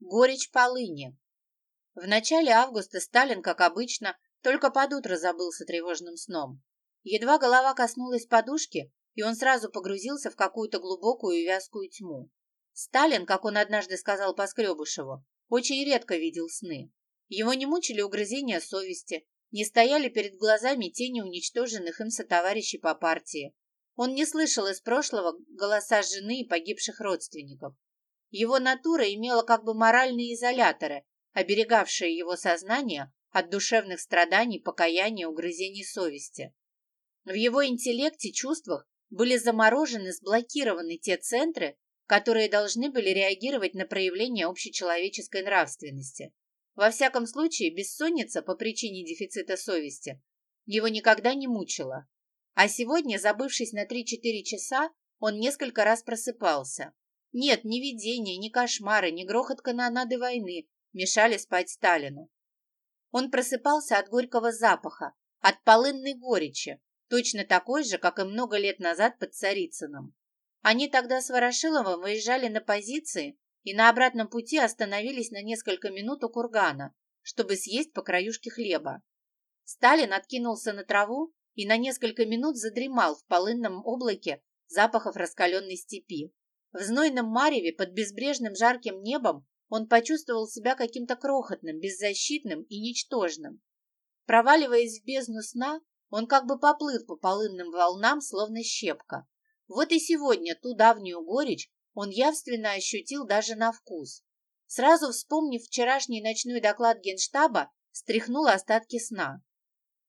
Горечь полыни. В начале августа Сталин, как обычно, только под утро забылся тревожным сном. Едва голова коснулась подушки, и он сразу погрузился в какую-то глубокую и вязкую тьму. Сталин, как он однажды сказал Поскребышеву, очень редко видел сны. Его не мучили угрызения совести, не стояли перед глазами тени уничтоженных им сотоварищей по партии. Он не слышал из прошлого голоса жены и погибших родственников. Его натура имела как бы моральные изоляторы, оберегавшие его сознание от душевных страданий, покаяния, угрызений совести. В его интеллекте, чувствах были заморожены, сблокированы те центры, которые должны были реагировать на проявление общечеловеческой нравственности. Во всяком случае, бессонница по причине дефицита совести его никогда не мучила. А сегодня, забывшись на 3-4 часа, он несколько раз просыпался. Нет, ни видения, ни кошмары, ни грохот канонады войны мешали спать Сталину. Он просыпался от горького запаха, от полынной горечи, точно такой же, как и много лет назад под Царицыным. Они тогда с Ворошиловым выезжали на позиции и на обратном пути остановились на несколько минут у кургана, чтобы съесть по краюшке хлеба. Сталин откинулся на траву и на несколько минут задремал в полынном облаке запахов раскаленной степи. В знойном мареве под безбрежным жарким небом он почувствовал себя каким-то крохотным, беззащитным и ничтожным. Проваливаясь в бездну сна, он как бы поплыл по полынным волнам, словно щепка. Вот и сегодня ту давнюю горечь он явственно ощутил даже на вкус. Сразу вспомнив вчерашний ночной доклад Генштаба, стряхнул остатки сна.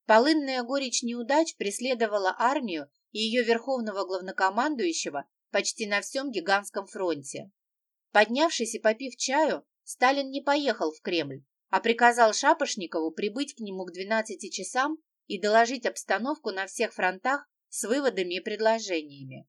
Полынная горечь неудач преследовала армию и ее верховного главнокомандующего почти на всем гигантском фронте. Поднявшись и попив чаю, Сталин не поехал в Кремль, а приказал Шапошникову прибыть к нему к 12 часам и доложить обстановку на всех фронтах с выводами и предложениями.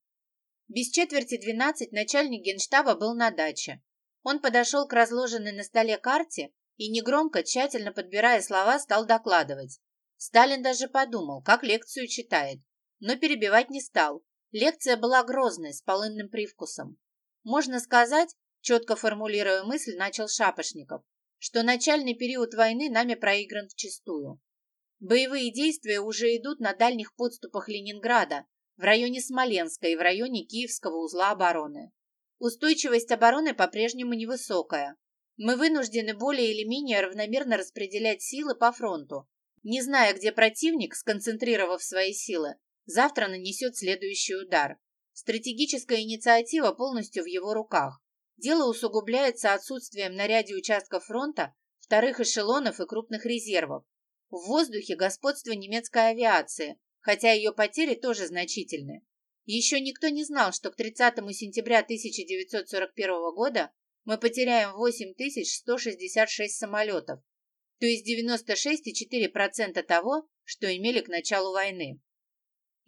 Без четверти 12 начальник генштаба был на даче. Он подошел к разложенной на столе карте и негромко, тщательно подбирая слова, стал докладывать. Сталин даже подумал, как лекцию читает, но перебивать не стал. Лекция была грозной, с полынным привкусом. Можно сказать, четко формулируя мысль, начал Шапошников, что начальный период войны нами проигран вчистую. Боевые действия уже идут на дальних подступах Ленинграда, в районе Смоленска и в районе Киевского узла обороны. Устойчивость обороны по-прежнему невысокая. Мы вынуждены более или менее равномерно распределять силы по фронту, не зная, где противник, сконцентрировав свои силы, завтра нанесет следующий удар. Стратегическая инициатива полностью в его руках. Дело усугубляется отсутствием на ряде участков фронта вторых эшелонов и крупных резервов. В воздухе господство немецкой авиации, хотя ее потери тоже значительны. Еще никто не знал, что к 30 сентября 1941 года мы потеряем 8166 самолетов, то есть 96,4% того, что имели к началу войны.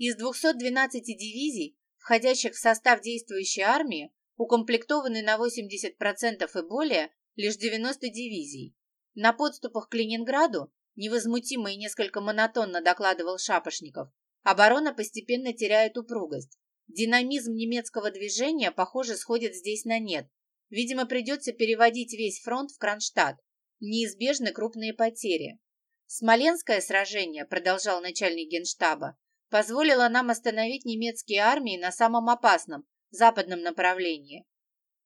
Из 212 дивизий, входящих в состав действующей армии, укомплектованы на 80% и более лишь 90 дивизий. На подступах к Ленинграду, невозмутимо и несколько монотонно докладывал Шапошников, оборона постепенно теряет упругость. Динамизм немецкого движения, похоже, сходит здесь на нет. Видимо, придется переводить весь фронт в Кронштадт. Неизбежны крупные потери. Смоленское сражение, продолжал начальник генштаба, позволило нам остановить немецкие армии на самом опасном, западном направлении.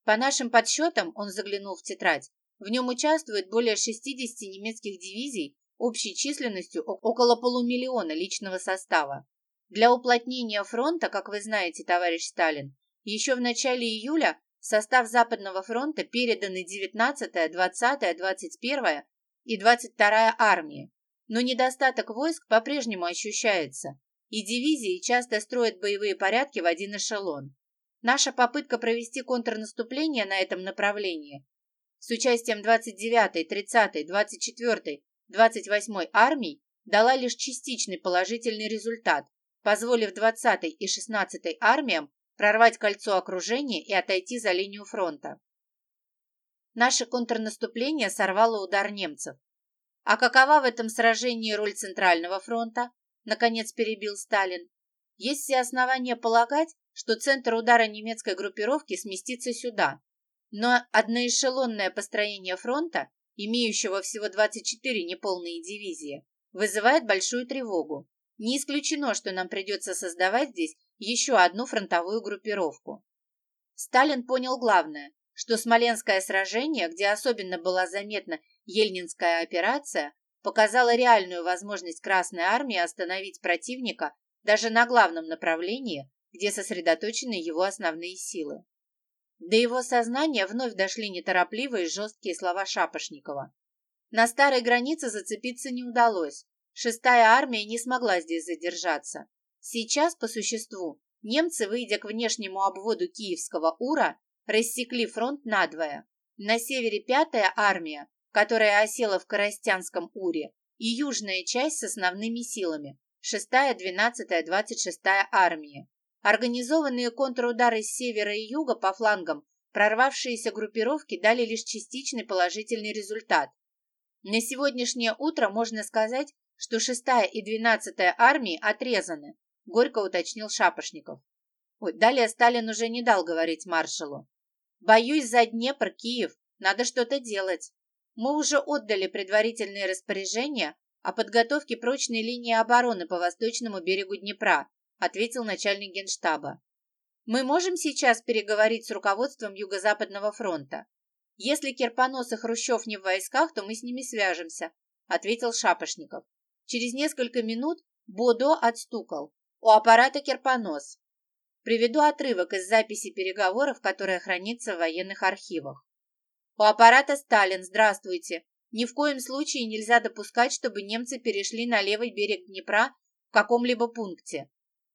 По нашим подсчетам, он заглянул в тетрадь, в нем участвует более 60 немецких дивизий общей численностью около полумиллиона личного состава. Для уплотнения фронта, как вы знаете, товарищ Сталин, еще в начале июля в состав Западного фронта переданы 19-я, 20-я, 21-я и 22-я армии. Но недостаток войск по-прежнему ощущается, и дивизии часто строят боевые порядки в один эшелон. Наша попытка провести контрнаступление на этом направлении с участием 29-й, 30-й, 24-й, 28-й армий дала лишь частичный положительный результат, позволив 20-й и 16-й армиям прорвать кольцо окружения и отойти за линию фронта. Наше контрнаступление сорвало удар немцев. А какова в этом сражении роль Центрального фронта? Наконец перебил Сталин. Есть все основания полагать, что центр удара немецкой группировки сместится сюда. Но одноэшелонное построение фронта, имеющего всего 24 неполные дивизии, вызывает большую тревогу. Не исключено, что нам придется создавать здесь еще одну фронтовую группировку. Сталин понял главное, что Смоленское сражение, где особенно была заметна Ельнинская операция, показало реальную возможность Красной Армии остановить противника даже на главном направлении, где сосредоточены его основные силы. До его сознания вновь дошли неторопливые жесткие слова Шапошникова. На старой границе зацепиться не удалось. Шестая армия не смогла здесь задержаться. Сейчас, по существу, немцы, выйдя к внешнему обводу Киевского Ура, рассекли фронт надвое. На севере пятая армия, которая осела в Коростянском Уре, и южная часть с основными силами, шестая, двенадцатая, двадцать шестая армии. Организованные контрудары с севера и юга по флангам прорвавшиеся группировки дали лишь частичный положительный результат. На сегодняшнее утро можно сказать, что 6-я и 12-я армии отрезаны, горько уточнил Шапошников. Ой, далее Сталин уже не дал говорить маршалу. Боюсь за Днепр, Киев, надо что-то делать. Мы уже отдали предварительные распоряжения о подготовке прочной линии обороны по восточному берегу Днепра, ответил начальник генштаба. Мы можем сейчас переговорить с руководством Юго-Западного фронта. Если Кирпонос и Хрущев не в войсках, то мы с ними свяжемся, ответил Шапошников. Через несколько минут Бодо отстукал. У аппарата Кирпонос. Приведу отрывок из записи переговоров, которая хранится в военных архивах. У аппарата Сталин, здравствуйте. Ни в коем случае нельзя допускать, чтобы немцы перешли на левый берег Днепра в каком-либо пункте.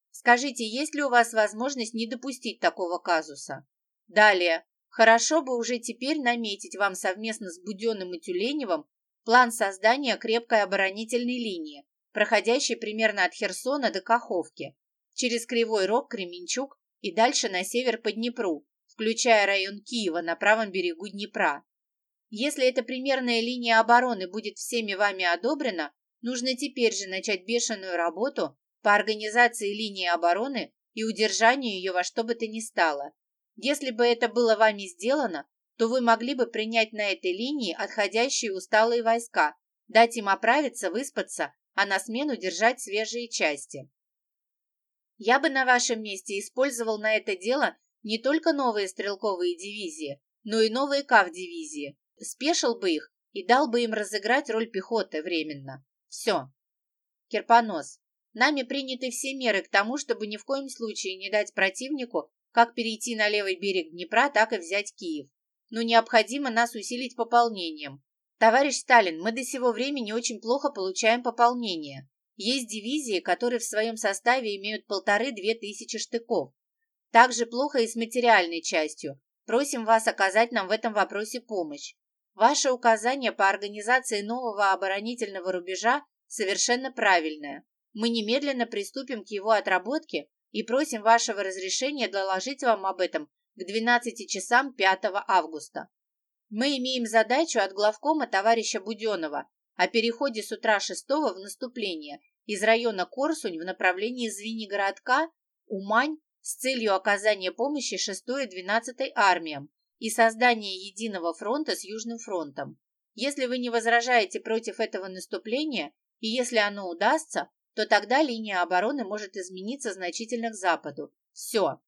Скажите, есть ли у вас возможность не допустить такого казуса? Далее. Хорошо бы уже теперь наметить вам совместно с Буденным и Тюленевым план создания крепкой оборонительной линии, проходящей примерно от Херсона до Каховки, через Кривой Рог, Кременчуг и дальше на север по Днепру, включая район Киева на правом берегу Днепра. Если эта примерная линия обороны будет всеми вами одобрена, нужно теперь же начать бешеную работу по организации линии обороны и удержанию ее во что бы то ни стало. Если бы это было вами сделано, то вы могли бы принять на этой линии отходящие усталые войска, дать им оправиться, выспаться, а на смену держать свежие части. Я бы на вашем месте использовал на это дело не только новые стрелковые дивизии, но и новые КАВ-дивизии, спешил бы их и дал бы им разыграть роль пехоты временно. Все. Кирпонос. Нами приняты все меры к тому, чтобы ни в коем случае не дать противнику как перейти на левый берег Днепра, так и взять Киев. Но необходимо нас усилить пополнением. Товарищ Сталин, мы до сего времени очень плохо получаем пополнение. Есть дивизии, которые в своем составе имеют полторы-две тысячи штыков. Также плохо и с материальной частью. Просим вас оказать нам в этом вопросе помощь. Ваше указание по организации нового оборонительного рубежа совершенно правильное. Мы немедленно приступим к его отработке и просим вашего разрешения доложить вам об этом к 12 часам 5 августа. Мы имеем задачу от главкома товарища Буденова о переходе с утра 6 в наступление из района Корсунь в направлении Звенигородка, Умань с целью оказания помощи 6 и 12 армиям и создания единого фронта с Южным фронтом. Если вы не возражаете против этого наступления, и если оно удастся, то тогда линия обороны может измениться значительно к западу. Все.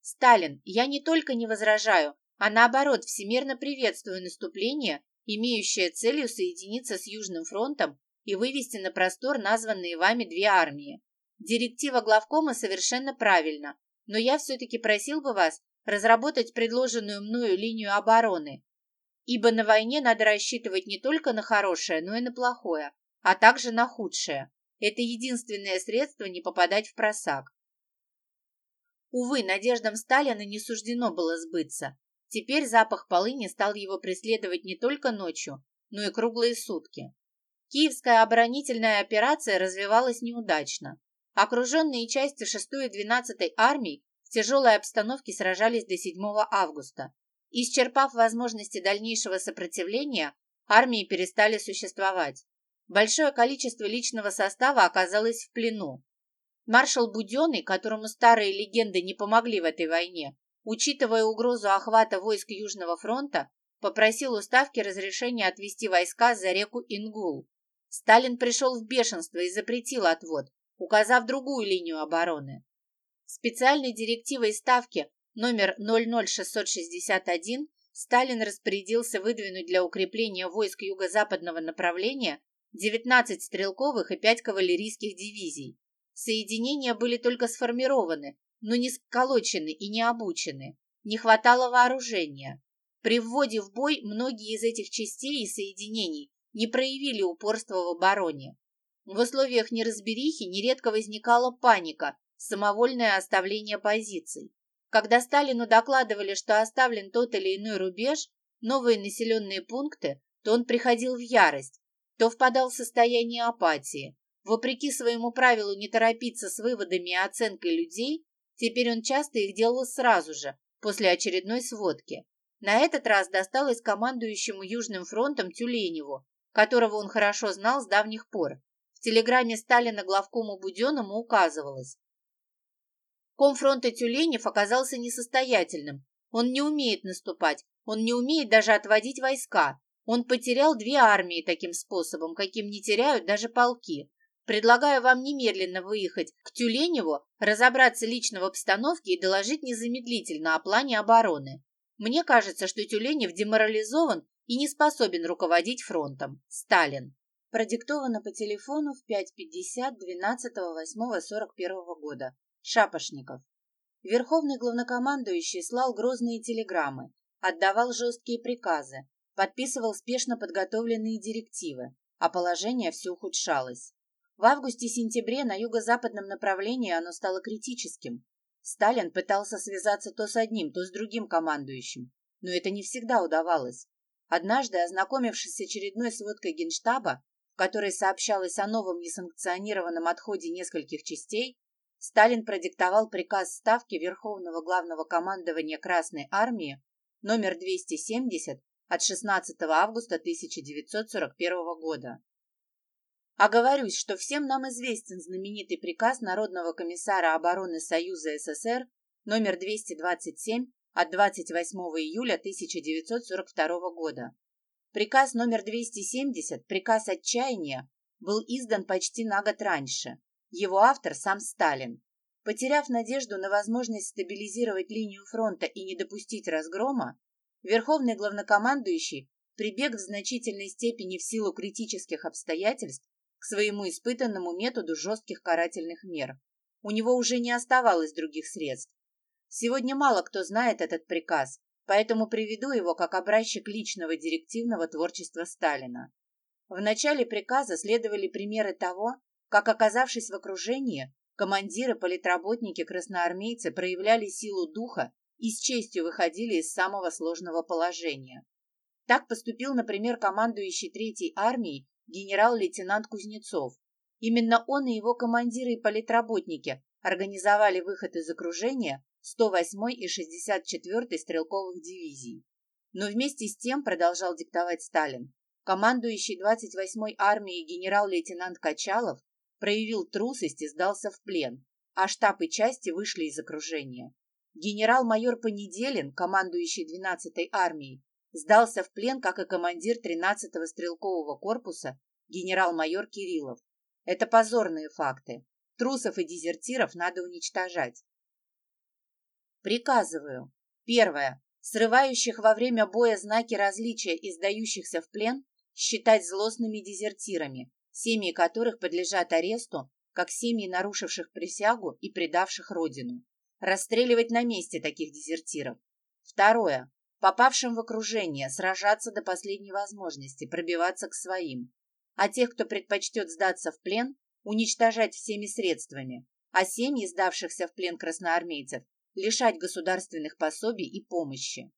Сталин, я не только не возражаю, а наоборот всемирно приветствую наступление, имеющее целью соединиться с Южным фронтом и вывести на простор названные вами две армии. Директива главкома совершенно правильна, но я все-таки просил бы вас разработать предложенную мною линию обороны, ибо на войне надо рассчитывать не только на хорошее, но и на плохое, а также на худшее. Это единственное средство не попадать в просак. Увы, надеждам Сталина не суждено было сбыться. Теперь запах полыни стал его преследовать не только ночью, но и круглые сутки. Киевская оборонительная операция развивалась неудачно. Окруженные части 6 и 12 армий в тяжелой обстановке сражались до 7 августа. Исчерпав возможности дальнейшего сопротивления, армии перестали существовать. Большое количество личного состава оказалось в плену. Маршал Буденный, которому старые легенды не помогли в этой войне, учитывая угрозу охвата войск Южного фронта, попросил у Ставки разрешения отвести войска за реку Ингул. Сталин пришел в бешенство и запретил отвод, указав другую линию обороны. Специальной директивой Ставки номер 00661 Сталин распорядился выдвинуть для укрепления войск юго-западного направления 19 стрелковых и 5 кавалерийских дивизий. Соединения были только сформированы, но не сколочены и не обучены. Не хватало вооружения. При вводе в бой многие из этих частей и соединений не проявили упорства в обороне. В условиях неразберихи нередко возникала паника, самовольное оставление позиций. Когда Сталину докладывали, что оставлен тот или иной рубеж, новые населенные пункты, то он приходил в ярость, то впадал в состояние апатии. Вопреки своему правилу не торопиться с выводами и оценкой людей, теперь он часто их делал сразу же, после очередной сводки. На этот раз досталось командующему Южным фронтом Тюленеву, которого он хорошо знал с давних пор. В телеграмме Сталина главкому Буденному указывалось. Комфронта Тюленев оказался несостоятельным. Он не умеет наступать, он не умеет даже отводить войска. Он потерял две армии таким способом, каким не теряют даже полки. Предлагаю вам немедленно выехать к Тюленеву, разобраться лично в обстановке и доложить незамедлительно о плане обороны. Мне кажется, что Тюленев деморализован и не способен руководить фронтом. Сталин. Продиктовано по телефону в 5.50 12.08.41 года. Шапошников. Верховный главнокомандующий слал грозные телеграммы, отдавал жесткие приказы, подписывал спешно подготовленные директивы, а положение все ухудшалось. В августе-сентябре на юго-западном направлении оно стало критическим. Сталин пытался связаться то с одним, то с другим командующим, но это не всегда удавалось. Однажды, ознакомившись с очередной сводкой Генштаба, которой сообщалось о новом несанкционированном отходе нескольких частей, Сталин продиктовал приказ Ставки Верховного Главного Командования Красной Армии номер 270 от 16 августа 1941 года. Оговорюсь, что всем нам известен знаменитый приказ Народного комиссара обороны Союза СССР номер 227 от 28 июля 1942 года. Приказ номер 270, приказ отчаяния, был издан почти на год раньше. Его автор сам Сталин. Потеряв надежду на возможность стабилизировать линию фронта и не допустить разгрома, Верховный главнокомандующий прибег в значительной степени в силу критических обстоятельств к своему испытанному методу жестких карательных мер. У него уже не оставалось других средств. Сегодня мало кто знает этот приказ, поэтому приведу его как образчик личного директивного творчества Сталина. В начале приказа следовали примеры того, как, оказавшись в окружении, командиры, политработники, красноармейцы проявляли силу духа и с честью выходили из самого сложного положения. Так поступил, например, командующий Третьей армией генерал-лейтенант Кузнецов. Именно он и его командиры и политработники организовали выход из окружения 108 и 64 стрелковых дивизий. Но вместе с тем, продолжал диктовать Сталин, командующий 28-й армией генерал-лейтенант Качалов проявил трусость и сдался в плен, а штаб и части вышли из окружения. Генерал-майор Понеделин, командующий 12-й армией, сдался в плен, как и командир 13-го стрелкового корпуса генерал-майор Кириллов. Это позорные факты. Трусов и дезертиров надо уничтожать. Приказываю. Первое. Срывающих во время боя знаки различия и сдающихся в плен считать злостными дезертирами, семьи которых подлежат аресту, как семьи нарушивших присягу и предавших родину. Расстреливать на месте таких дезертиров. Второе. Попавшим в окружение сражаться до последней возможности, пробиваться к своим. А тех, кто предпочтет сдаться в плен, уничтожать всеми средствами. А семьи сдавшихся в плен красноармейцев лишать государственных пособий и помощи.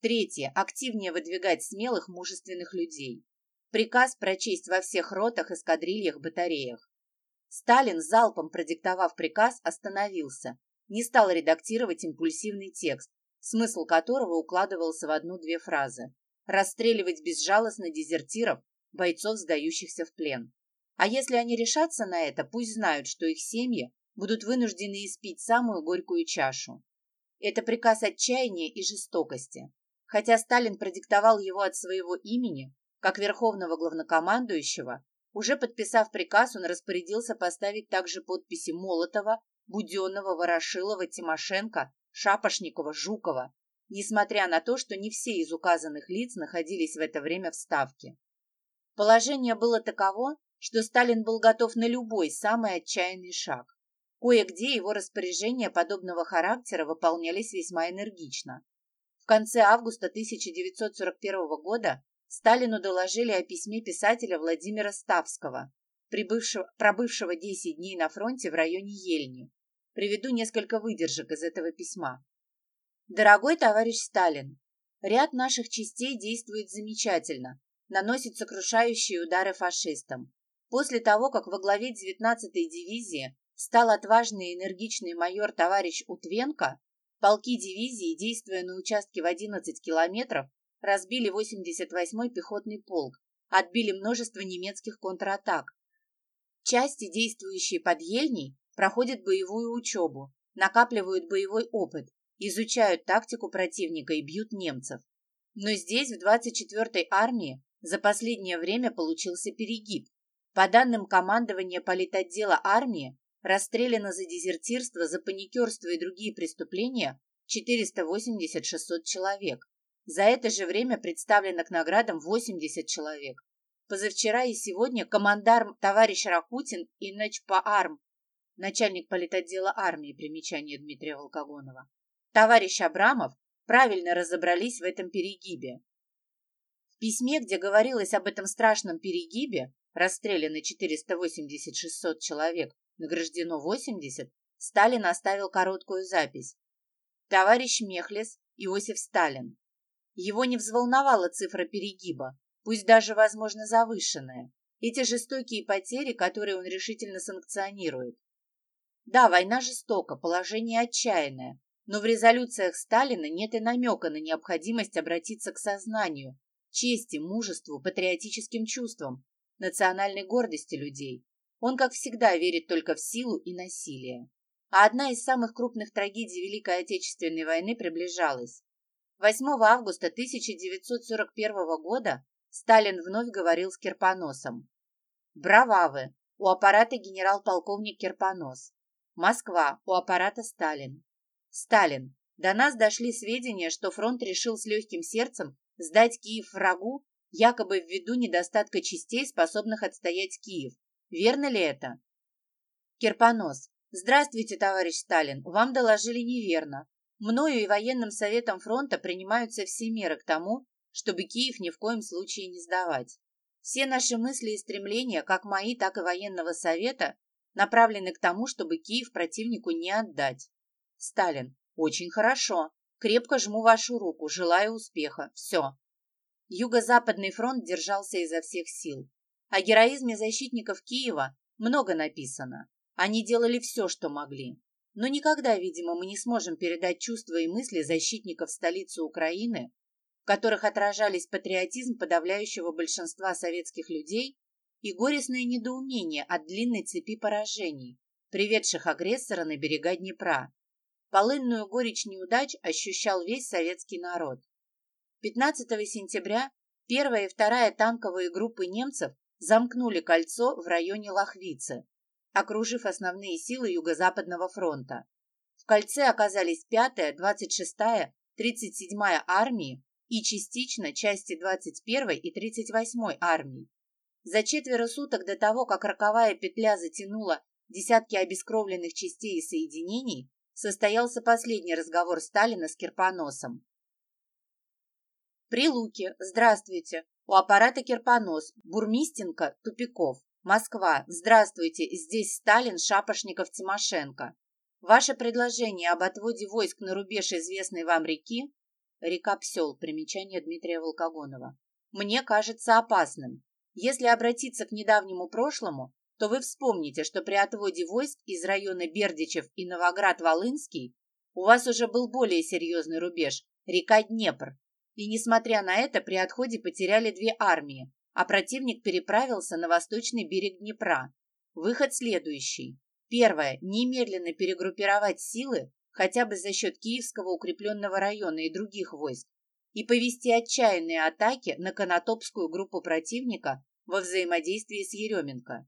Третье. Активнее выдвигать смелых, мужественных людей. Приказ прочесть во всех ротах, эскадрильях, батареях. Сталин, залпом продиктовав приказ, остановился. Не стал редактировать импульсивный текст, смысл которого укладывался в одну-две фразы. Расстреливать безжалостно дезертиров, бойцов, сдающихся в плен. А если они решатся на это, пусть знают, что их семьи будут вынуждены испить самую горькую чашу. Это приказ отчаяния и жестокости. Хотя Сталин продиктовал его от своего имени, как верховного главнокомандующего, уже подписав приказ, он распорядился поставить также подписи Молотова, Буденного, Ворошилова, Тимошенко, Шапошникова, Жукова, несмотря на то, что не все из указанных лиц находились в это время в Ставке. Положение было таково, что Сталин был готов на любой самый отчаянный шаг. Кое-где его распоряжения подобного характера выполнялись весьма энергично. В конце августа 1941 года Сталину доложили о письме писателя Владимира Ставского, прибывшего, пробывшего 10 дней на фронте в районе Ельни. Приведу несколько выдержек из этого письма. Дорогой товарищ Сталин, ряд наших частей действует замечательно, наносит сокрушающие удары фашистам. После того, как во главе 19-й дивизии стал отважный и энергичный майор товарищ Утвенко, полки дивизии, действуя на участке в 11 километров, разбили 88-й пехотный полк, отбили множество немецких контратак. Части, действующие под Ельней, проходят боевую учебу, накапливают боевой опыт, изучают тактику противника и бьют немцев. Но здесь, в 24-й армии, за последнее время получился перегиб. По данным командования политотдела армии, расстреляно за дезертирство, за паникерство и другие преступления 480-600 человек. За это же время представлено к наградам 80 человек. Позавчера и сегодня командарм товарищ Ракутин и Начпаарм, начальник политотдела армии, примечание Дмитрия Волкогонова, товарищ Абрамов правильно разобрались в этом перегибе. В письме, где говорилось об этом страшном перегибе, расстреляно 480-600 человек, награждено 80, Сталин оставил короткую запись. Товарищ Мехлес Иосиф Сталин. Его не взволновала цифра перегиба, пусть даже, возможно, завышенная. Эти жестокие потери, которые он решительно санкционирует. Да, война жестока, положение отчаянное, но в резолюциях Сталина нет и намека на необходимость обратиться к сознанию, чести, мужеству, патриотическим чувствам, национальной гордости людей. Он, как всегда, верит только в силу и насилие. А одна из самых крупных трагедий Великой Отечественной войны приближалась. 8 августа 1941 года Сталин вновь говорил с Кирпоносом. «Брававы! У аппарата генерал-полковник Кирпонос. Москва. У аппарата Сталин. Сталин. До нас дошли сведения, что фронт решил с легким сердцем сдать Киев врагу, якобы ввиду недостатка частей, способных отстоять Киев. Верно ли это? Кирпонос. Здравствуйте, товарищ Сталин. Вам доложили неверно. Мною и военным советом фронта принимаются все меры к тому, чтобы Киев ни в коем случае не сдавать. Все наши мысли и стремления, как мои, так и военного совета, направлены к тому, чтобы Киев противнику не отдать. Сталин. Очень хорошо. Крепко жму вашу руку. Желаю успеха. Все. Юго-Западный фронт держался изо всех сил. О героизме защитников Киева много написано. Они делали все, что могли. Но никогда, видимо, мы не сможем передать чувства и мысли защитников столицы Украины, в которых отражались патриотизм подавляющего большинства советских людей и горестное недоумение от длинной цепи поражений, приведших агрессора на берега Днепра. Полынную горечь неудач ощущал весь советский народ. 15 сентября первая и вторая танковые группы немцев замкнули кольцо в районе Лохвицы, окружив основные силы Юго-Западного фронта. В кольце оказались 5-я, 26-я, 37-я армии и частично части 21-й и 38-й армий. За четверо суток до того, как роковая петля затянула десятки обескровленных частей и соединений, состоялся последний разговор Сталина с Кирпоносом. При Луке. Здравствуйте. У аппарата Кирпонос, Бурмистенко, Тупиков. Москва. Здравствуйте. Здесь Сталин, Шапошников, Тимошенко. Ваше предложение об отводе войск на рубеж известной вам реки, река Псел, примечание Дмитрия Волкогонова, мне кажется опасным. Если обратиться к недавнему прошлому, то вы вспомните, что при отводе войск из района Бердичев и Новоград-Волынский у вас уже был более серьезный рубеж – река Днепр, и, несмотря на это, при отходе потеряли две армии, а противник переправился на восточный берег Днепра. Выход следующий. Первое. Немедленно перегруппировать силы, хотя бы за счет Киевского укрепленного района и других войск, и повести отчаянные атаки на Конотопскую группу противника во взаимодействии с Еременко.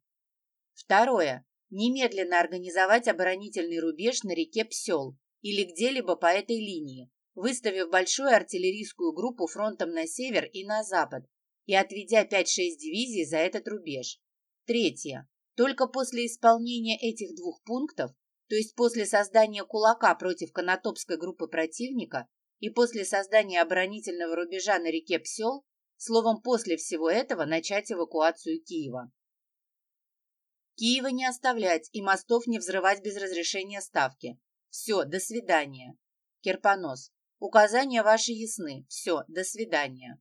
Второе. Немедленно организовать оборонительный рубеж на реке Псел или где-либо по этой линии, выставив большую артиллерийскую группу фронтом на север и на запад и отведя 5-6 дивизий за этот рубеж. Третье. Только после исполнения этих двух пунктов, то есть после создания кулака против Конотопской группы противника и после создания оборонительного рубежа на реке Псел, словом, после всего этого начать эвакуацию Киева. Киева не оставлять и мостов не взрывать без разрешения ставки. Все, до свидания. Керпонос. Указания ваши ясны. Все, до свидания.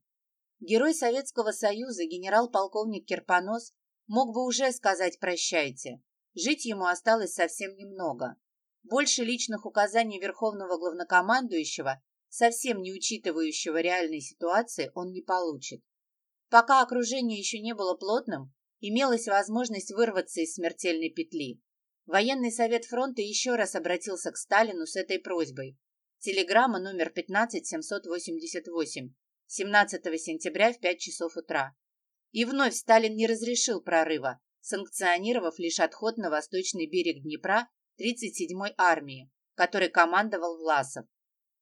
Герой Советского Союза генерал-полковник Керпонос мог бы уже сказать «прощайте». Жить ему осталось совсем немного. Больше личных указаний Верховного Главнокомандующего, совсем не учитывающего реальной ситуации, он не получит. Пока окружение еще не было плотным, имелась возможность вырваться из смертельной петли. Военный совет фронта еще раз обратился к Сталину с этой просьбой. Телеграмма номер 15788, 17 сентября в 5 часов утра. И вновь Сталин не разрешил прорыва, санкционировав лишь отход на восточный берег Днепра 37-й армии, которой командовал Власов.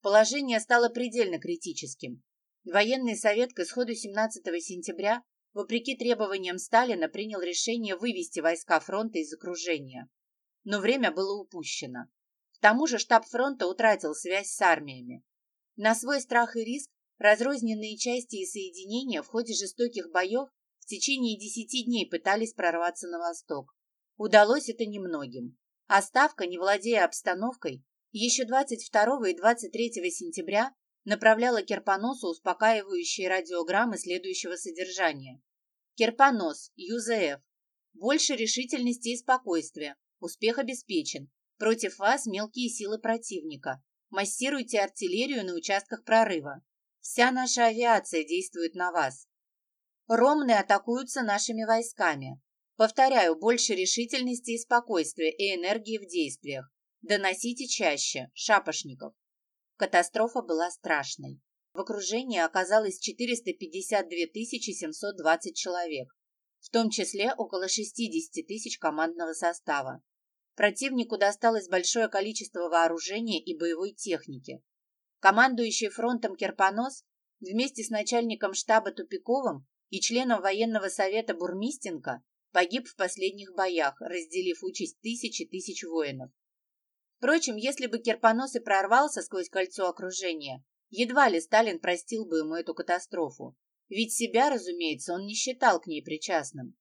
Положение стало предельно критическим. Военный совет к исходу 17 сентября, вопреки требованиям Сталина, принял решение вывести войска фронта из окружения. Но время было упущено. К тому же штаб фронта утратил связь с армиями. На свой страх и риск разрозненные части и соединения в ходе жестоких боев в течение десяти дней пытались прорваться на восток. Удалось это немногим. А Ставка, не владея обстановкой, еще 22 и 23 сентября направляла Керпоносу успокаивающие радиограммы следующего содержания. Керпонос, ЮЗФ. Больше решительности и спокойствия. Успех обеспечен. Против вас мелкие силы противника. Массируйте артиллерию на участках прорыва. Вся наша авиация действует на вас. Ромны атакуются нашими войсками. Повторяю, больше решительности и спокойствия и энергии в действиях. Доносите чаще, шапошников. Катастрофа была страшной. В окружении оказалось 452 720 человек, в том числе около 60 тысяч командного состава. Противнику досталось большое количество вооружения и боевой техники. Командующий фронтом Керпонос вместе с начальником штаба Тупиковым и членом военного совета Бурмистенко погиб в последних боях, разделив участь тысячи тысяч воинов. Впрочем, если бы Керпонос и прорвался сквозь кольцо окружения, едва ли Сталин простил бы ему эту катастрофу, ведь себя, разумеется, он не считал к ней причастным.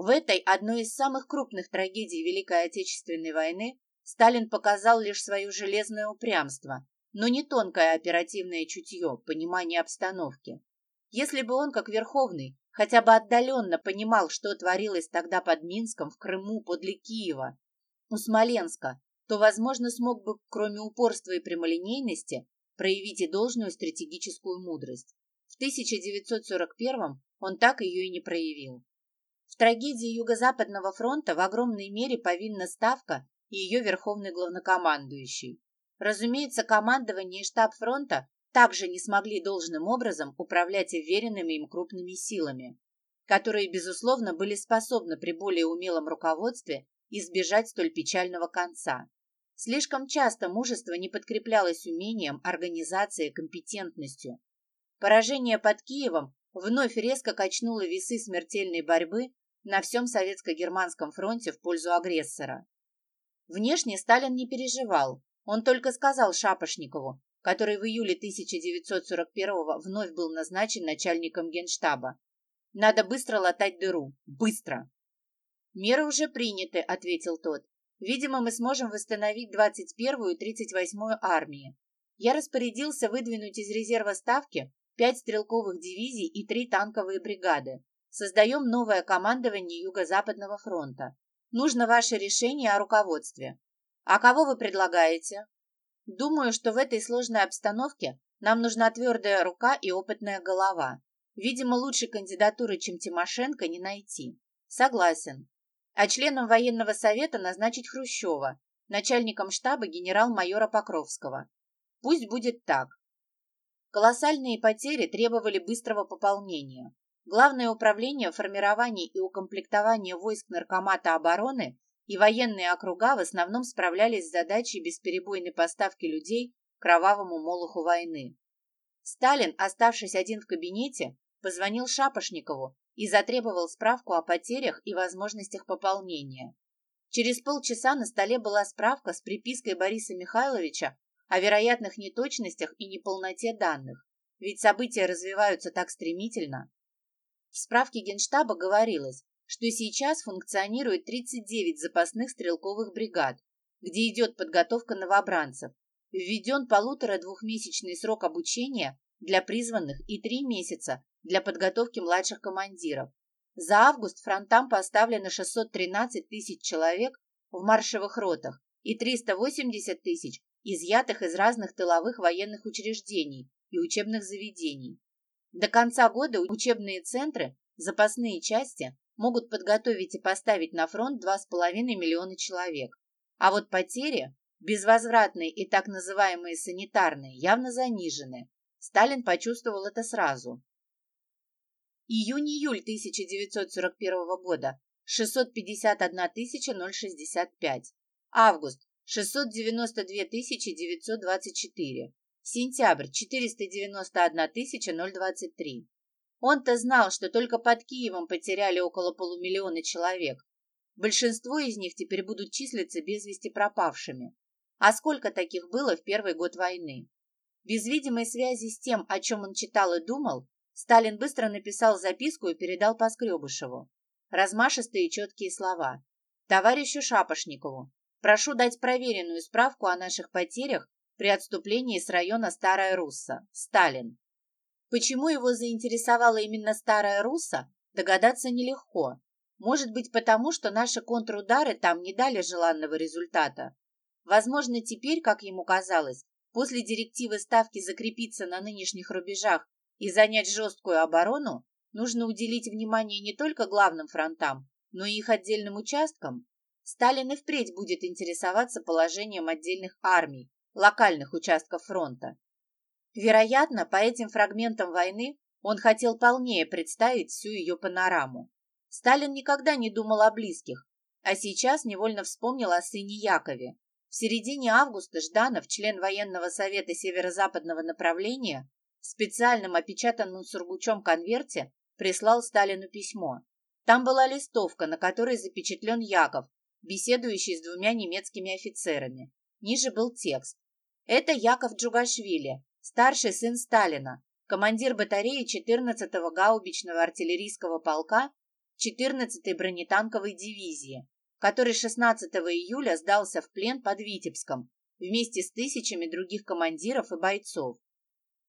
В этой, одной из самых крупных трагедий Великой Отечественной войны, Сталин показал лишь свое железное упрямство, но не тонкое оперативное чутье, понимание обстановки. Если бы он, как Верховный, хотя бы отдаленно понимал, что творилось тогда под Минском, в Крыму, подле Киева, у Смоленска, то, возможно, смог бы, кроме упорства и прямолинейности, проявить и должную стратегическую мудрость. В 1941 он так ее и не проявил. Трагедии Юго-Западного фронта в огромной мере повинна Ставка и ее верховный главнокомандующий. Разумеется, командование и штаб фронта также не смогли должным образом управлять уверенными им крупными силами, которые, безусловно, были способны при более умелом руководстве избежать столь печального конца. Слишком часто мужество не подкреплялось умением, организацией, компетентностью. Поражение под Киевом вновь резко качнуло весы смертельной борьбы на всем советско-германском фронте в пользу агрессора. Внешне Сталин не переживал, он только сказал Шапошникову, который в июле 1941 вновь был назначен начальником генштаба. «Надо быстро латать дыру. Быстро!» «Меры уже приняты», — ответил тот. «Видимо, мы сможем восстановить 21-ю и 38-ю армии. Я распорядился выдвинуть из резерва ставки пять стрелковых дивизий и три танковые бригады. Создаем новое командование Юго-Западного фронта. Нужно ваше решение о руководстве. А кого вы предлагаете? Думаю, что в этой сложной обстановке нам нужна твердая рука и опытная голова. Видимо, лучшей кандидатуры, чем Тимошенко, не найти. Согласен. А членом военного совета назначить Хрущева. начальником штаба генерал-майора Покровского. Пусть будет так. Колоссальные потери требовали быстрого пополнения. Главное управление формирования и укомплектования войск Наркомата обороны и военные округа в основном справлялись с задачей бесперебойной поставки людей к кровавому молоху войны. Сталин, оставшись один в кабинете, позвонил Шапошникову и затребовал справку о потерях и возможностях пополнения. Через полчаса на столе была справка с припиской Бориса Михайловича о вероятных неточностях и неполноте данных, ведь события развиваются так стремительно. В справке Генштаба говорилось, что сейчас функционирует 39 запасных стрелковых бригад, где идет подготовка новобранцев. Введен полутора-двухмесячный срок обучения для призванных и три месяца для подготовки младших командиров. За август фронтам поставлено 613 тысяч человек в маршевых ротах и 380 тысяч изъятых из разных тыловых военных учреждений и учебных заведений. До конца года учебные центры, запасные части могут подготовить и поставить на фронт 2,5 миллиона человек. А вот потери, безвозвратные и так называемые санитарные, явно занижены. Сталин почувствовал это сразу. Июнь-июль 1941 года 651 065. Август 692 924. Сентябрь 491 023. Он-то знал, что только под Киевом потеряли около полумиллиона человек. Большинство из них теперь будут числиться без вести пропавшими. А сколько таких было в первый год войны? Без видимой связи с тем, о чем он читал и думал, Сталин быстро написал записку и передал Поскребышеву. Размашистые четкие слова. Товарищу Шапошникову, прошу дать проверенную справку о наших потерях при отступлении с района Старая Русса. Сталин. Почему его заинтересовала именно Старая Русса, догадаться нелегко. Может быть потому, что наши контрудары там не дали желанного результата. Возможно, теперь, как ему казалось, после директивы Ставки закрепиться на нынешних рубежах и занять жесткую оборону, нужно уделить внимание не только главным фронтам, но и их отдельным участкам. Сталин и впредь будет интересоваться положением отдельных армий, локальных участков фронта. Вероятно, по этим фрагментам войны он хотел полнее представить всю ее панораму. Сталин никогда не думал о близких, а сейчас невольно вспомнил о сыне Якове. В середине августа Жданов, член военного совета северо-западного направления, в специальном опечатанном сургучом конверте прислал Сталину письмо. Там была листовка, на которой запечатлен Яков, беседующий с двумя немецкими офицерами. Ниже был текст. Это Яков Джугашвили, старший сын Сталина, командир батареи 14-го гаубичного артиллерийского полка 14-й бронетанковой дивизии, который 16 июля сдался в плен под Витебском вместе с тысячами других командиров и бойцов.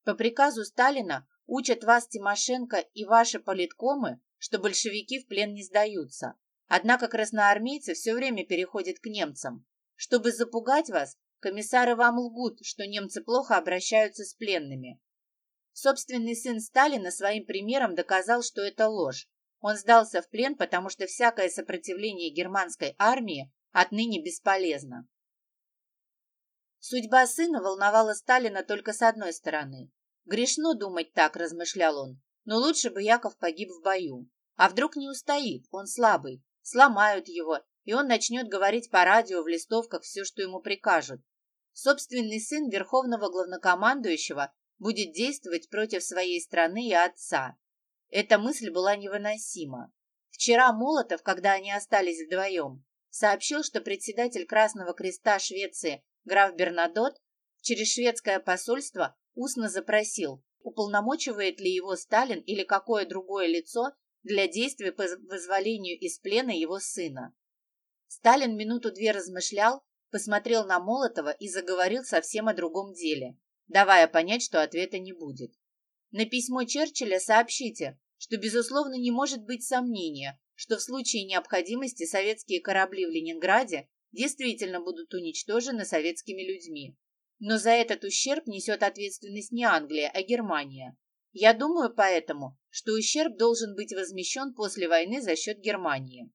По приказу Сталина учат вас Тимошенко и ваши политкомы, что большевики в плен не сдаются. Однако красноармейцы все время переходят к немцам. Чтобы запугать вас, комиссары вам лгут, что немцы плохо обращаются с пленными. Собственный сын Сталина своим примером доказал, что это ложь. Он сдался в плен, потому что всякое сопротивление германской армии отныне бесполезно. Судьба сына волновала Сталина только с одной стороны. Грешно думать так, размышлял он, но лучше бы Яков погиб в бою. А вдруг не устоит, он слабый, сломают его, и он начнет говорить по радио в листовках все, что ему прикажут. Собственный сын верховного главнокомандующего будет действовать против своей страны и отца. Эта мысль была невыносима. Вчера Молотов, когда они остались вдвоем, сообщил, что председатель Красного Креста Швеции Граф Бернадот через шведское посольство устно запросил, уполномочивает ли его Сталин или какое другое лицо для действий по вызволению из плена его сына. Сталин минуту-две размышлял, посмотрел на Молотова и заговорил совсем о другом деле, давая понять, что ответа не будет. На письмо Черчилля сообщите, что, безусловно, не может быть сомнения, что в случае необходимости советские корабли в Ленинграде действительно будут уничтожены советскими людьми. Но за этот ущерб несет ответственность не Англия, а Германия. Я думаю поэтому, что ущерб должен быть возмещен после войны за счет Германии.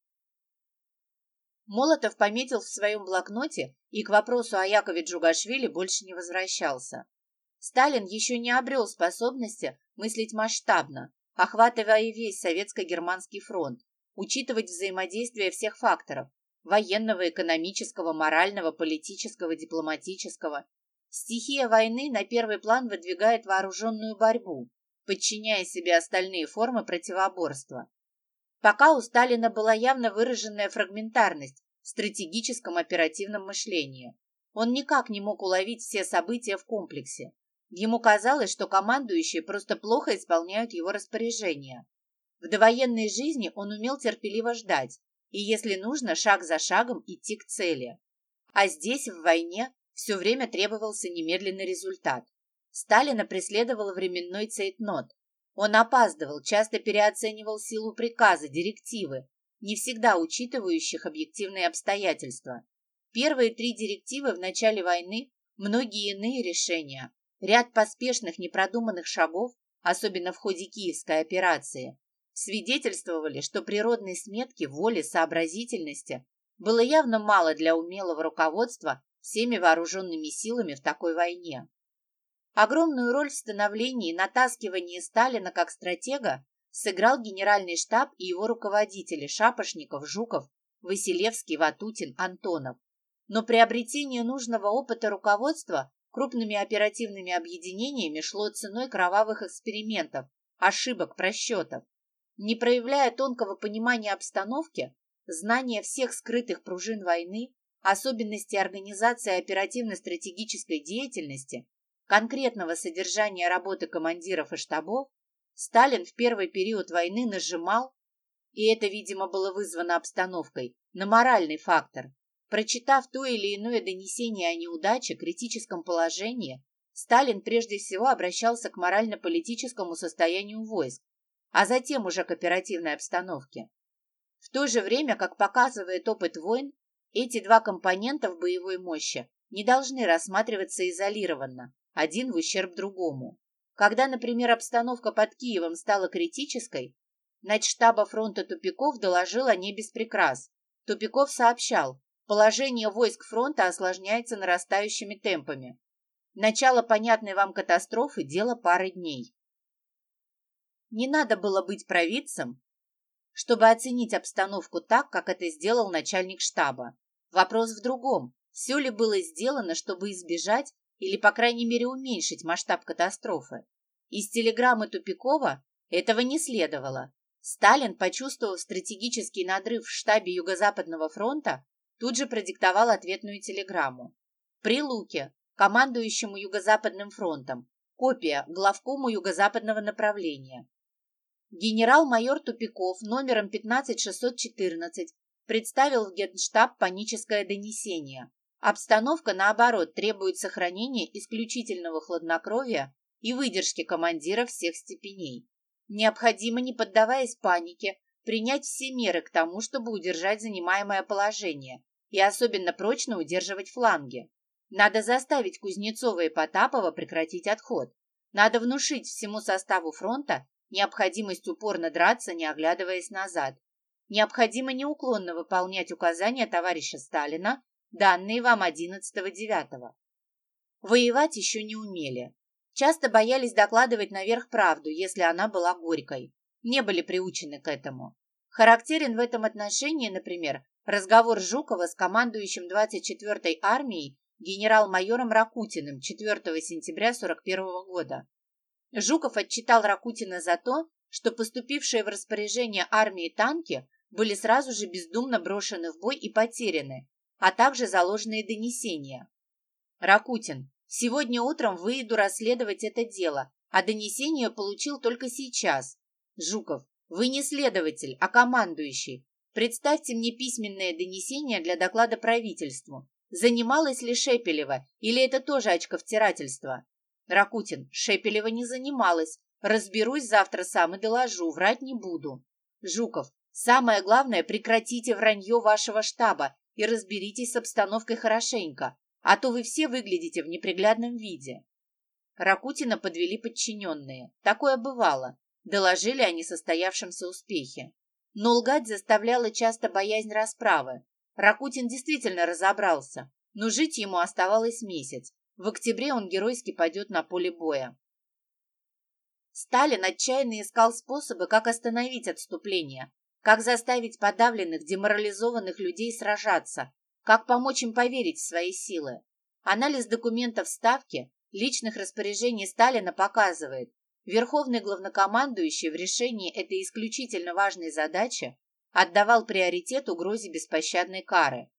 Молотов пометил в своем блокноте и к вопросу о Якове Джугашвили больше не возвращался. Сталин еще не обрел способности мыслить масштабно, охватывая весь советско-германский фронт, учитывать взаимодействие всех факторов – военного, экономического, морального, политического, дипломатического. Стихия войны на первый план выдвигает вооруженную борьбу, подчиняя себе остальные формы противоборства. Пока у Сталина была явно выраженная фрагментарность в стратегическом оперативном мышлении. Он никак не мог уловить все события в комплексе. Ему казалось, что командующие просто плохо исполняют его распоряжения. В довоенной жизни он умел терпеливо ждать и, если нужно, шаг за шагом идти к цели. А здесь, в войне, все время требовался немедленный результат. Сталина преследовал временной цейтнот, он опаздывал, часто переоценивал силу приказа, директивы, не всегда учитывающих объективные обстоятельства. Первые три директивы в начале войны, многие иные решения, ряд поспешных непродуманных шагов, особенно в ходе Киевской операции, свидетельствовали, что природной сметки, воли, сообразительности было явно мало для умелого руководства всеми вооруженными силами в такой войне. Огромную роль в становлении и натаскивании Сталина как стратега сыграл генеральный штаб и его руководители Шапошников, Жуков, Василевский, Ватутин, Антонов. Но приобретение нужного опыта руководства крупными оперативными объединениями шло ценой кровавых экспериментов, ошибок, просчетов. Не проявляя тонкого понимания обстановки, знания всех скрытых пружин войны, особенностей организации оперативно-стратегической деятельности, конкретного содержания работы командиров и штабов, Сталин в первый период войны нажимал, и это, видимо, было вызвано обстановкой, на моральный фактор. Прочитав то или иное донесение о неудаче, критическом положении, Сталин прежде всего обращался к морально-политическому состоянию войск, а затем уже к оперативной обстановке. В то же время, как показывает опыт войн, эти два компонента в боевой мощи не должны рассматриваться изолированно, один в ущерб другому. Когда, например, обстановка под Киевом стала критической, начштаба фронта Тупиков доложил о ней без прикрас. Тупиков сообщал, положение войск фронта осложняется нарастающими темпами. Начало понятной вам катастрофы – дело пары дней. Не надо было быть провидцем, чтобы оценить обстановку так, как это сделал начальник штаба. Вопрос в другом. Все ли было сделано, чтобы избежать или, по крайней мере, уменьшить масштаб катастрофы. Из телеграммы Тупикова этого не следовало. Сталин, почувствовав стратегический надрыв в штабе Юго-Западного фронта, тут же продиктовал ответную телеграмму. При Луке, командующему Юго-Западным фронтом, копия главкому Юго-Западного направления. Генерал-майор Тупиков номером 15614 представил в Генштаб паническое донесение. Обстановка, наоборот, требует сохранения исключительного хладнокровия и выдержки командира всех степеней. Необходимо, не поддаваясь панике, принять все меры к тому, чтобы удержать занимаемое положение и особенно прочно удерживать фланги. Надо заставить Кузнецова и Потапова прекратить отход. Надо внушить всему составу фронта необходимость упорно драться, не оглядываясь назад. Необходимо неуклонно выполнять указания товарища Сталина данные вам 11-9. Воевать еще не умели. Часто боялись докладывать наверх правду, если она была горькой. Не были приучены к этому. Характерен в этом отношении, например, разговор Жукова с командующим 24-й армией генерал-майором Ракутиным 4 сентября 41 года. Жуков отчитал Ракутина за то, что поступившие в распоряжение армии танки были сразу же бездумно брошены в бой и потеряны, а также заложенные донесения. Ракутин, сегодня утром выйду расследовать это дело, а донесение получил только сейчас. Жуков, вы не следователь, а командующий. Представьте мне письменное донесение для доклада правительству. Занималась ли Шепелева, или это тоже очковтирательство? Ракутин, Шепелева не занималась. Разберусь завтра сам и доложу, врать не буду. Жуков, самое главное, прекратите вранье вашего штаба и разберитесь с обстановкой хорошенько, а то вы все выглядите в неприглядном виде. Ракутина подвели подчиненные. Такое бывало. Доложили о несостоявшемся успехе. Но лгать заставляла часто боязнь расправы. Ракутин действительно разобрался, но жить ему оставалось месяц. В октябре он геройски пойдет на поле боя. Сталин отчаянно искал способы, как остановить отступление, как заставить подавленных, деморализованных людей сражаться, как помочь им поверить в свои силы. Анализ документов Ставки, личных распоряжений Сталина показывает, Верховный главнокомандующий в решении этой исключительно важной задачи отдавал приоритет угрозе беспощадной кары.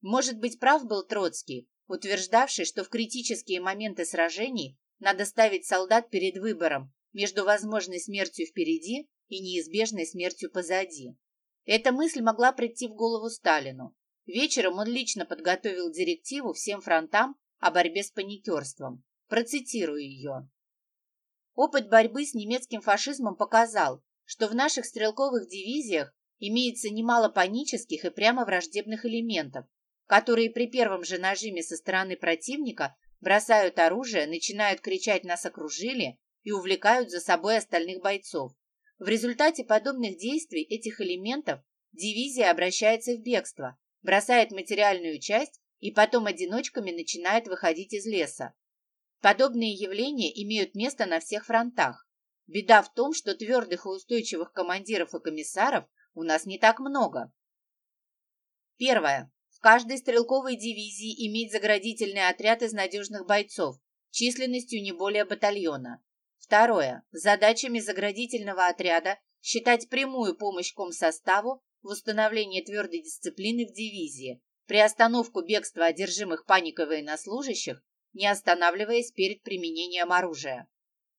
Может быть, прав был Троцкий, утверждавший, что в критические моменты сражений надо ставить солдат перед выбором между возможной смертью впереди и неизбежной смертью позади. Эта мысль могла прийти в голову Сталину. Вечером он лично подготовил директиву всем фронтам о борьбе с паникерством. Процитирую ее. Опыт борьбы с немецким фашизмом показал, что в наших стрелковых дивизиях имеется немало панических и прямо враждебных элементов, которые при первом же нажиме со стороны противника бросают оружие, начинают кричать «нас окружили» и увлекают за собой остальных бойцов. В результате подобных действий этих элементов дивизия обращается в бегство, бросает материальную часть и потом одиночками начинает выходить из леса. Подобные явления имеют место на всех фронтах. Беда в том, что твердых и устойчивых командиров и комиссаров у нас не так много. Первое. В каждой стрелковой дивизии иметь заградительный отряд из надежных бойцов, численностью не более батальона. Второе. Задачами заградительного отряда считать прямую помощь комсоставу в установлении твердой дисциплины в дивизии, приостановку бегства одержимых паникой военнослужащих не останавливаясь перед применением оружия.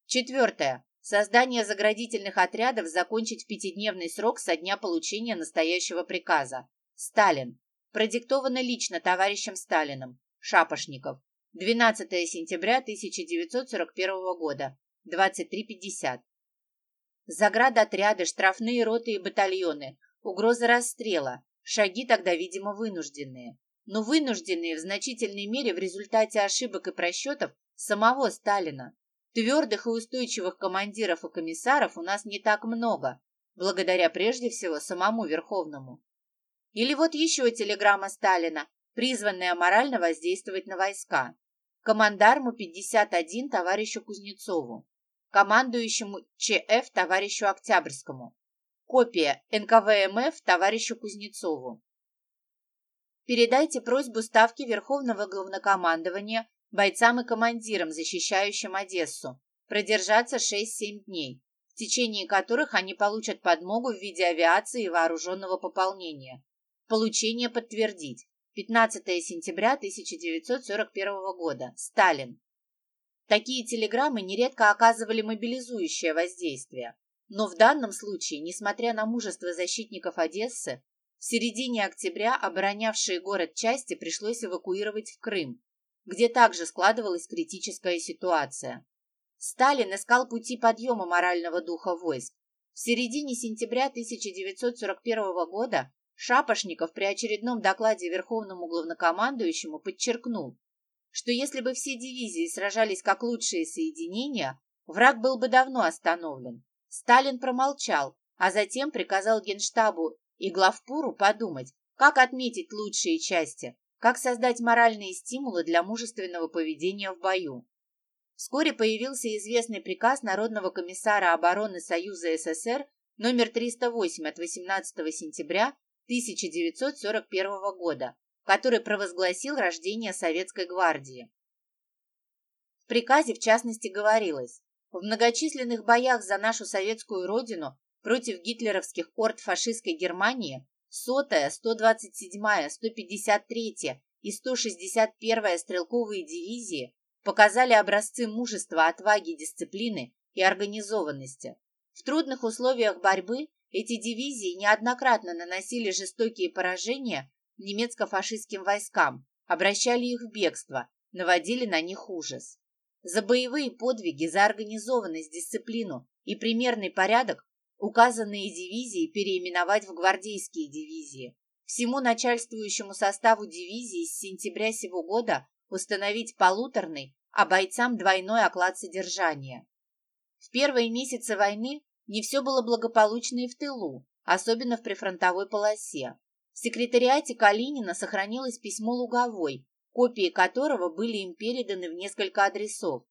Четвертое. Создание заградительных отрядов закончить в пятидневный срок со дня получения настоящего приказа. Сталин. Продиктовано лично товарищем Сталиным. Шапошников. 12 сентября 1941 года. 23.50. Заградотряды, штрафные роты и батальоны. Угроза расстрела. Шаги тогда, видимо, вынужденные но вынужденные в значительной мере в результате ошибок и просчетов самого Сталина. Твердых и устойчивых командиров и комиссаров у нас не так много, благодаря прежде всего самому Верховному. Или вот еще телеграмма Сталина, призванная морально воздействовать на войска. Командарму 51 товарищу Кузнецову, командующему ЧФ товарищу Октябрьскому, копия НКВМФ товарищу Кузнецову. Передайте просьбу Ставки Верховного Главнокомандования бойцам и командирам, защищающим Одессу, продержаться 6-7 дней, в течение которых они получат подмогу в виде авиации и вооруженного пополнения. Получение подтвердить. 15 сентября 1941 года. Сталин. Такие телеграммы нередко оказывали мобилизующее воздействие. Но в данном случае, несмотря на мужество защитников Одессы, в середине октября оборонявшие город части пришлось эвакуировать в Крым, где также складывалась критическая ситуация. Сталин искал пути подъема морального духа войск. В середине сентября 1941 года Шапошников при очередном докладе Верховному главнокомандующему подчеркнул, что если бы все дивизии сражались как лучшие соединения, враг был бы давно остановлен. Сталин промолчал, а затем приказал Генштабу и главпуру подумать, как отметить лучшие части, как создать моральные стимулы для мужественного поведения в бою. Вскоре появился известный приказ Народного комиссара обороны Союза СССр номер 308 от 18 сентября 1941 года, который провозгласил рождение Советской гвардии. В приказе, в частности, говорилось, в многочисленных боях за нашу советскую родину против гитлеровских орд фашистской Германии 100-я, 127-я, 153-я и 161-я стрелковые дивизии показали образцы мужества, отваги, дисциплины и организованности. В трудных условиях борьбы эти дивизии неоднократно наносили жестокие поражения немецко-фашистским войскам, обращали их в бегство, наводили на них ужас. За боевые подвиги, за организованность, дисциплину и примерный порядок указанные дивизии переименовать в гвардейские дивизии. Всему начальствующему составу дивизии с сентября сего года установить полуторный, а бойцам двойной оклад содержания. В первые месяцы войны не все было благополучно и в тылу, особенно в прифронтовой полосе. В секретариате Калинина сохранилось письмо Луговой, копии которого были им переданы в несколько адресов.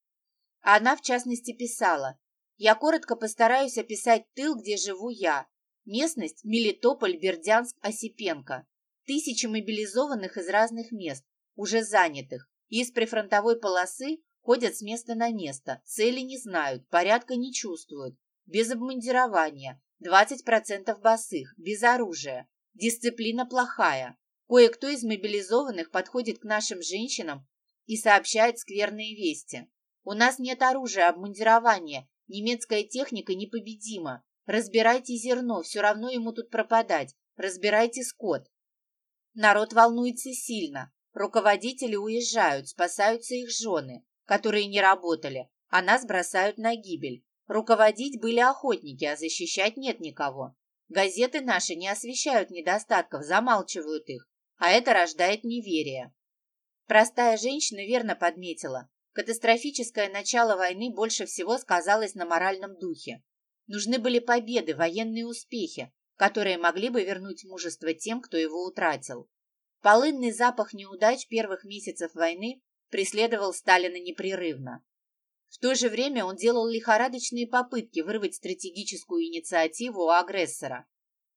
Она, в частности, писала «Я коротко постараюсь описать тыл, где живу я. Местность – Мелитополь, Бердянск, Осипенко. Тысячи мобилизованных из разных мест, уже занятых, из прифронтовой полосы ходят с места на место, цели не знают, порядка не чувствуют, без обмундирования, 20% босых, без оружия, дисциплина плохая. Кое-кто из мобилизованных подходит к нашим женщинам и сообщает скверные вести. У нас нет оружия, обмундирования, немецкая техника непобедима. Разбирайте зерно, все равно ему тут пропадать, разбирайте скот. Народ волнуется сильно. Руководители уезжают, спасаются их жены, которые не работали, а нас бросают на гибель. Руководить были охотники, а защищать нет никого. Газеты наши не освещают недостатков, замалчивают их, а это рождает неверие. Простая женщина верно подметила, катастрофическое начало войны больше всего сказалось на моральном духе. Нужны были победы, военные успехи, которые могли бы вернуть мужество тем, кто его утратил. Полынный запах неудач первых месяцев войны преследовал Сталина непрерывно. В то же время он делал лихорадочные попытки вырвать стратегическую инициативу у агрессора.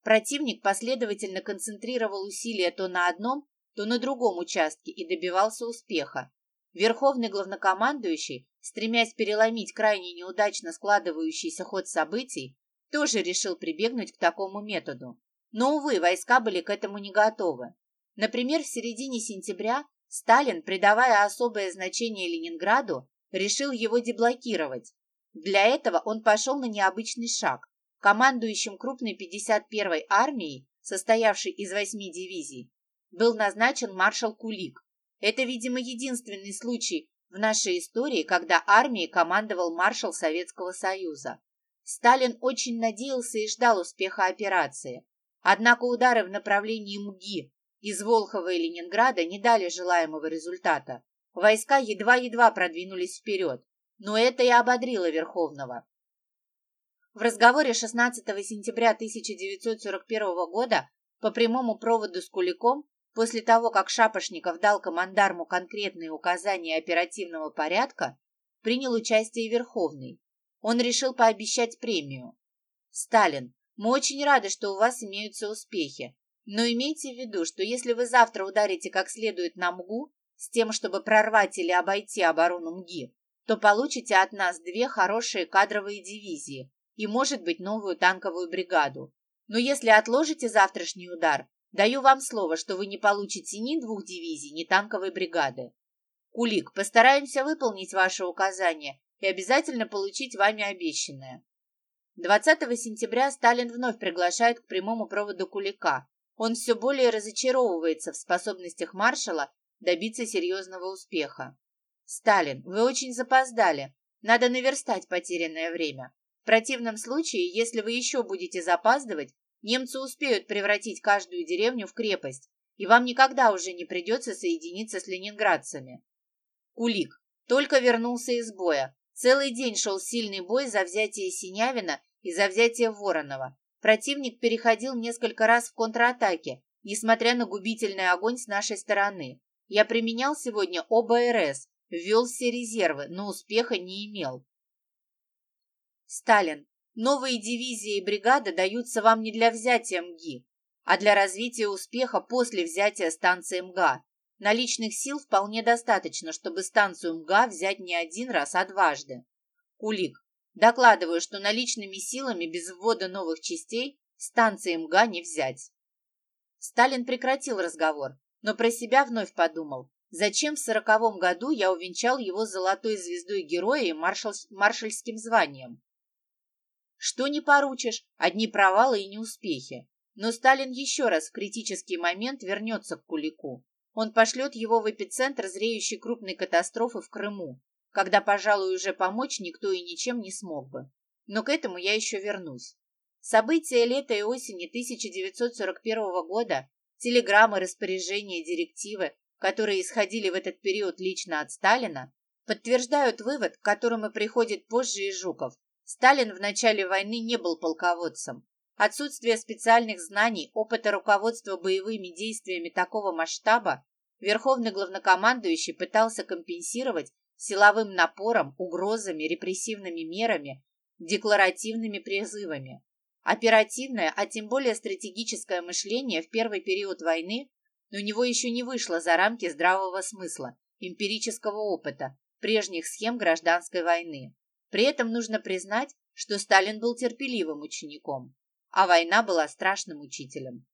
Противник последовательно концентрировал усилия то на одном, то на другом участке и добивался успеха. Верховный главнокомандующий, стремясь переломить крайне неудачно складывающийся ход событий, тоже решил прибегнуть к такому методу. Но, увы, войска были к этому не готовы. Например, в середине сентября Сталин, придавая особое значение Ленинграду, решил его деблокировать. Для этого он пошел на необычный шаг. Командующим крупной 51-й армией, состоявшей из восьми дивизий, был назначен маршал Кулик. Это, видимо, единственный случай в нашей истории, когда армией командовал маршал Советского Союза. Сталин очень надеялся и ждал успеха операции. Однако удары в направлении МГИ из Волхова и Ленинграда не дали желаемого результата. Войска едва-едва продвинулись вперед, но это и ободрило Верховного. В разговоре 16 сентября 1941 года по прямому проводу с Куликом, после того, как Шапошников дал командарму конкретные указания оперативного порядка, принял участие Верховный. Он решил пообещать премию. «Сталин, мы очень рады, что у вас имеются успехи, но имейте в виду, что если вы завтра ударите как следует на МГУ, с тем, чтобы прорвать или обойти оборону МГИ, то получите от нас две хорошие кадровые дивизии и, может быть, новую танковую бригаду. Но если отложите завтрашний удар, даю вам слово, что вы не получите ни двух дивизий, ни танковой бригады. Кулик, постараемся выполнить ваши указания и обязательно получить вами обещанное. 20 сентября Сталин вновь приглашает к прямому проводу Кулика, он все более разочаровывается в способностях маршала добиться серьезного успеха. «Сталин, вы очень запоздали. Надо наверстать потерянное время. В противном случае, если вы еще будете запаздывать, немцы успеют превратить каждую деревню в крепость, и вам никогда уже не придется соединиться с ленинградцами». Кулик только вернулся из боя. Целый день шел сильный бой за взятие Синявина и за взятие Воронова. Противник переходил несколько раз в контратаке, несмотря на губительный огонь с нашей стороны. Я применял сегодня ОБРС, ввел все резервы, но успеха не имел. Сталин. Новые дивизии и бригады даются вам не для взятия МГИ, а для развития успеха после взятия станции МГА. Наличных сил вполне достаточно, чтобы станцию МГА взять не один раз, а дважды. Кулик. Докладываю, что наличными силами без ввода новых частей станции МГА не взять. Сталин прекратил разговор, но про себя вновь подумал, зачем в сороковом году я увенчал его золотой звездой героя и маршал, маршальским званием. Что не поручишь, одни провалы и неуспехи. Но Сталин еще раз в критический момент вернется к Кулику. Он пошлет его в эпицентр зреющей крупной катастрофы в Крыму, когда, пожалуй, уже помочь никто и ничем не смог бы. Но к этому я еще вернусь. События лета и осени 1941 года, телеграммы, распоряжения, директивы, которые исходили в этот период лично от Сталина, подтверждают вывод, к которому приходит позже и Жуков. Сталин в начале войны не был полководцем. Отсутствие специальных знаний, опыта руководства боевыми действиями такого масштаба верховный главнокомандующий пытался компенсировать силовым напором, угрозами, репрессивными мерами, декларативными призывами. Оперативное, а тем более стратегическое мышление в первый период войны у него еще не вышло за рамки здравого смысла, эмпирического опыта, прежних схем гражданской войны. При этом нужно признать, что Сталин был терпеливым учеником а война была страшным учителем.